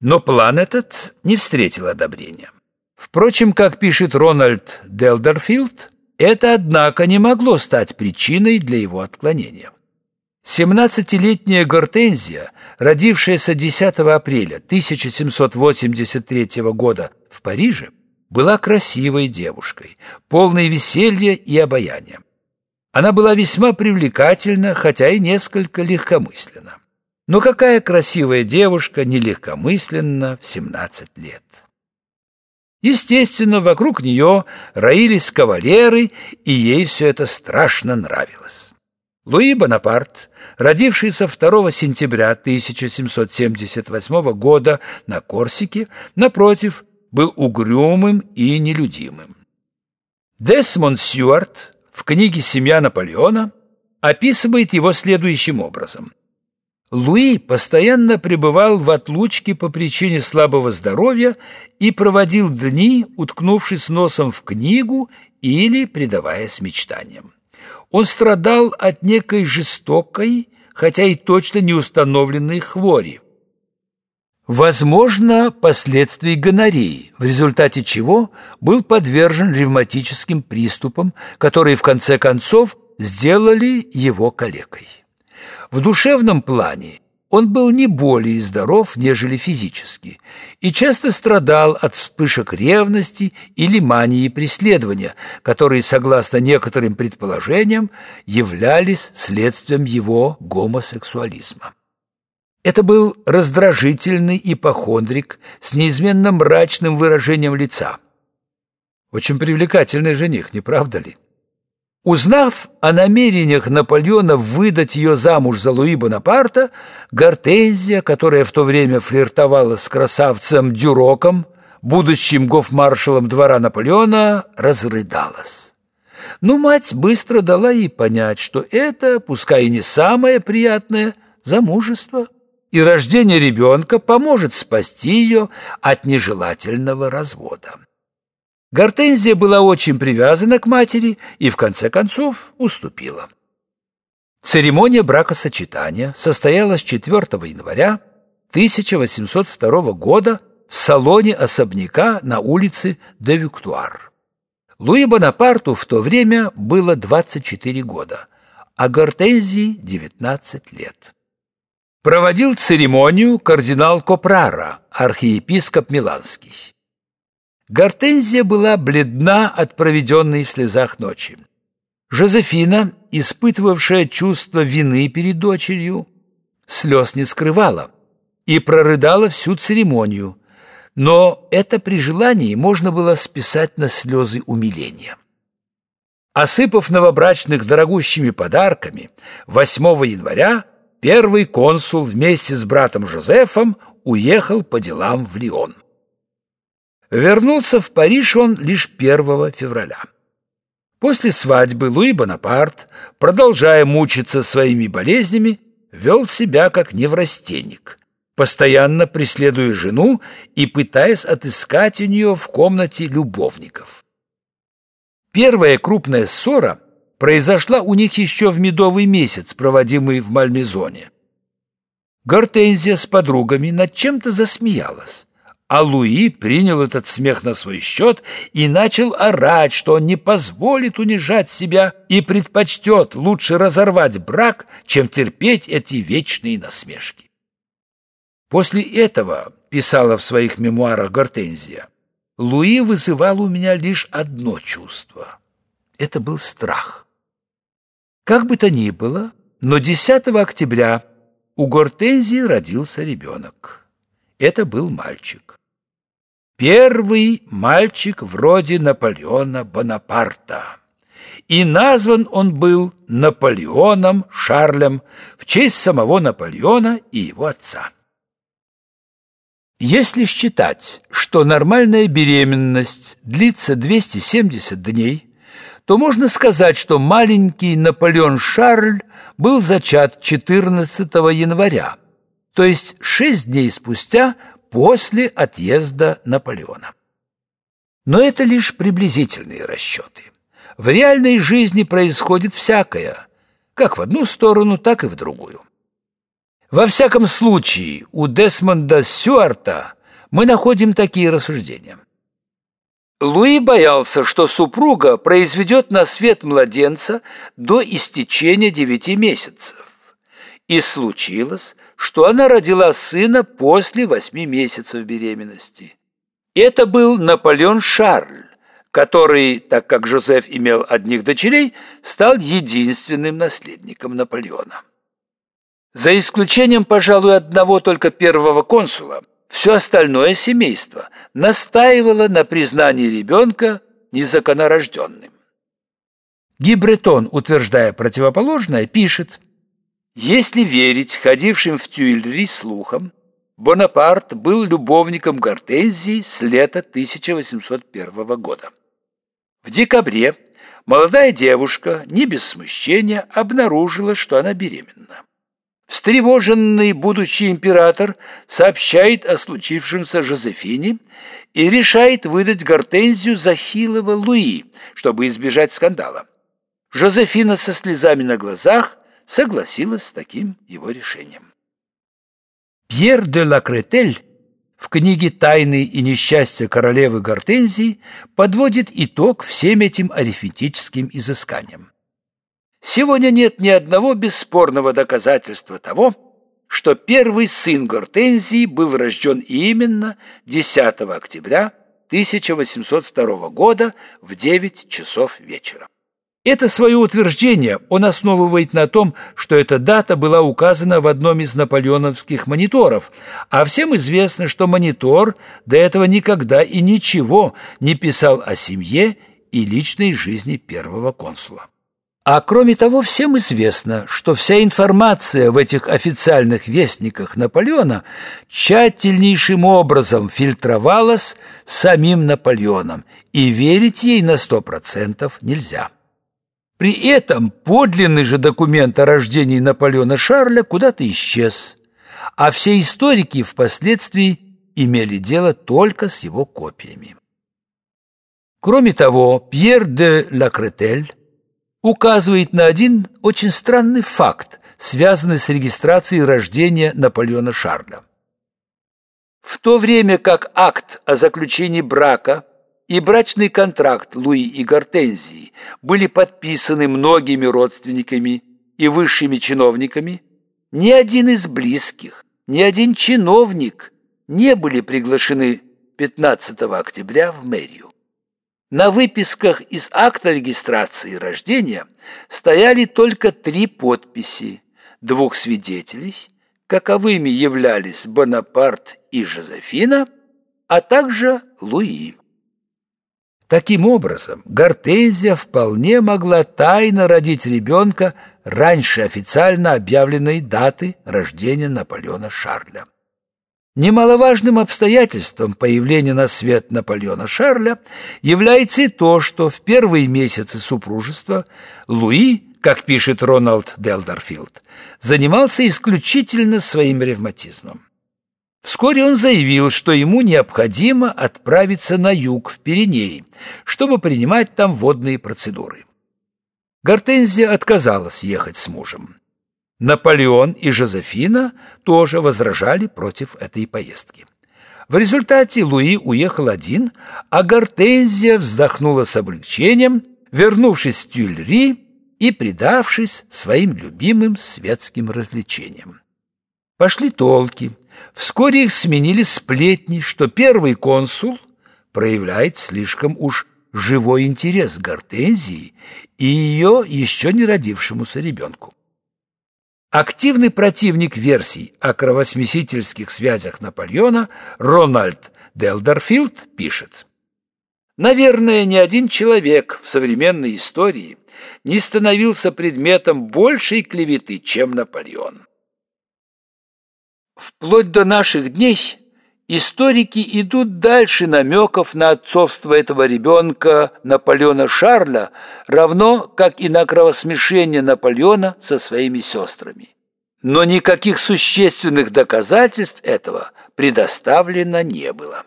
Но план этот не встретил одобрения. Впрочем, как пишет Рональд Делдерфилд, это, однако, не могло стать причиной для его отклонения. Семнадцатилетняя Гортензия, родившаяся 10 апреля 1783 года в Париже, была красивой девушкой, полной веселья и обаяния. Она была весьма привлекательна, хотя и несколько легкомысленна. Но какая красивая девушка нелегкомысленна в 17 лет? Естественно, вокруг нее роились кавалеры, и ей все это страшно нравилось. Луи Бонапарт, родившийся 2 сентября 1778 года на Корсике, напротив, был угрюмым и нелюдимым. Десмонд Сьюарт в книге «Семья Наполеона» описывает его следующим образом. Луи постоянно пребывал в отлучке по причине слабого здоровья и проводил дни, уткнувшись носом в книгу или предаваясь мечтаниям. Он страдал от некой жестокой, хотя и точно не установленной хвори. Возможно, последствий гонореи, в результате чего был подвержен ревматическим приступам, которые в конце концов сделали его калекой. В душевном плане он был не более здоров, нежели физически, и часто страдал от вспышек ревности или мании преследования, которые, согласно некоторым предположениям, являлись следствием его гомосексуализма. Это был раздражительный ипохондрик с неизменно мрачным выражением лица. Очень привлекательный жених, не правда ли? Узнав о намерениях Наполеона выдать ее замуж за Луи Бонапарта, Гортензия, которая в то время флиртовала с красавцем Дюроком, будущим гофмаршалом двора Наполеона, разрыдалась. Но мать быстро дала ей понять, что это, пускай и не самое приятное, замужество, и рождение ребенка поможет спасти ее от нежелательного развода. Гортензия была очень привязана к матери и, в конце концов, уступила. Церемония бракосочетания состоялась 4 января 1802 года в салоне особняка на улице де Виктуар. Луи Бонапарту в то время было 24 года, а Гортензии – 19 лет. Проводил церемонию кардинал Копрара, архиепископ Миланский. Гортензия была бледна от проведенной в слезах ночи. Жозефина, испытывавшая чувство вины перед дочерью, слез не скрывала и прорыдала всю церемонию, но это при желании можно было списать на слезы умиления. Осыпав новобрачных дорогущими подарками, 8 января первый консул вместе с братом Жозефом уехал по делам в Лион. Вернулся в Париж он лишь 1 февраля. После свадьбы Луи Бонапарт, продолжая мучиться своими болезнями, вел себя как неврастенник, постоянно преследуя жену и пытаясь отыскать у нее в комнате любовников. Первая крупная ссора произошла у них еще в медовый месяц, проводимый в Мальмезоне. Гортензия с подругами над чем-то засмеялась. А Луи принял этот смех на свой счет и начал орать, что он не позволит унижать себя и предпочтет лучше разорвать брак, чем терпеть эти вечные насмешки. После этого, писала в своих мемуарах Гортензия, Луи вызывал у меня лишь одно чувство. Это был страх. Как бы то ни было, но 10 октября у Гортензии родился ребенок. Это был мальчик. Первый мальчик вроде Наполеона Бонапарта. И назван он был Наполеоном Шарлем в честь самого Наполеона и его отца. Если считать, что нормальная беременность длится 270 дней, то можно сказать, что маленький Наполеон Шарль был зачат 14 января, то есть шесть дней спустя после отъезда Наполеона. Но это лишь приблизительные расчеты. В реальной жизни происходит всякое, как в одну сторону, так и в другую. Во всяком случае, у Десмонда Сюарта мы находим такие рассуждения. Луи боялся, что супруга произведет на свет младенца до истечения девяти месяцев. И случилось, что она родила сына после восьми месяцев беременности. Это был Наполеон Шарль, который, так как Жозеф имел одних дочерей, стал единственным наследником Наполеона. За исключением, пожалуй, одного только первого консула, все остальное семейство настаивало на признании ребенка незаконорожденным. Гибретон, утверждая противоположное, пишет «Если верить ходившим в Тюильри слухам, Бонапарт был любовником Гортензии с лета 1801 года. В декабре молодая девушка, не без смущения, обнаружила, что она беременна. Встревоженный будущий император сообщает о случившемся Жозефине и решает выдать Гортензию за хилого Луи, чтобы избежать скандала. Жозефина со слезами на глазах согласилась с таким его решением. Пьер де Лакретель в книге «Тайны и несчастья королевы Гортензии» подводит итог всем этим арифметическим изысканиям. Сегодня нет ни одного бесспорного доказательства того, что первый сын Гортензии был рожден именно 10 октября 1802 года в 9 часов вечера. Это свое утверждение он основывает на том, что эта дата была указана в одном из наполеоновских мониторов, а всем известно, что монитор до этого никогда и ничего не писал о семье и личной жизни первого консула. А кроме того, всем известно, что вся информация в этих официальных вестниках Наполеона тщательнейшим образом фильтровалась самим Наполеоном, и верить ей на сто процентов нельзя. При этом подлинный же документ о рождении Наполеона Шарля куда-то исчез, а все историки впоследствии имели дело только с его копиями. Кроме того, Пьер де Лакретель указывает на один очень странный факт, связанный с регистрацией рождения Наполеона Шарля. В то время как акт о заключении брака и брачный контракт Луи и Гортензии были подписаны многими родственниками и высшими чиновниками, ни один из близких, ни один чиновник не были приглашены 15 октября в мэрию. На выписках из акта регистрации рождения стояли только три подписи двух свидетелей, каковыми являлись Бонапарт и Жозефина, а также Луи. Таким образом, Гортензия вполне могла тайно родить ребенка раньше официально объявленной даты рождения Наполеона Шарля. Немаловажным обстоятельством появления на свет Наполеона Шарля является и то, что в первые месяцы супружества Луи, как пишет Роналд Делдерфилд, занимался исключительно своим ревматизмом. Вскоре он заявил, что ему необходимо отправиться на юг, в Пиренеи, чтобы принимать там водные процедуры. Гортензия отказалась ехать с мужем. Наполеон и Жозефина тоже возражали против этой поездки. В результате Луи уехал один, а Гортензия вздохнула с облегчением, вернувшись в Тюльри и предавшись своим любимым светским развлечениям. Пошли толки. Вскоре их сменили сплетни, что первый консул проявляет слишком уж живой интерес к Гортензии и ее еще не родившемуся ребенку. Активный противник версий о кровосмесительских связях Наполеона Рональд Делдерфилд пишет. Наверное, ни один человек в современной истории не становился предметом большей клеветы, чем Наполеон. Вплоть до наших дней Историки идут дальше намеков на отцовство этого ребенка Наполеона Шарля, равно как и на кровосмешение Наполеона со своими сестрами. Но никаких существенных доказательств этого предоставлено не было.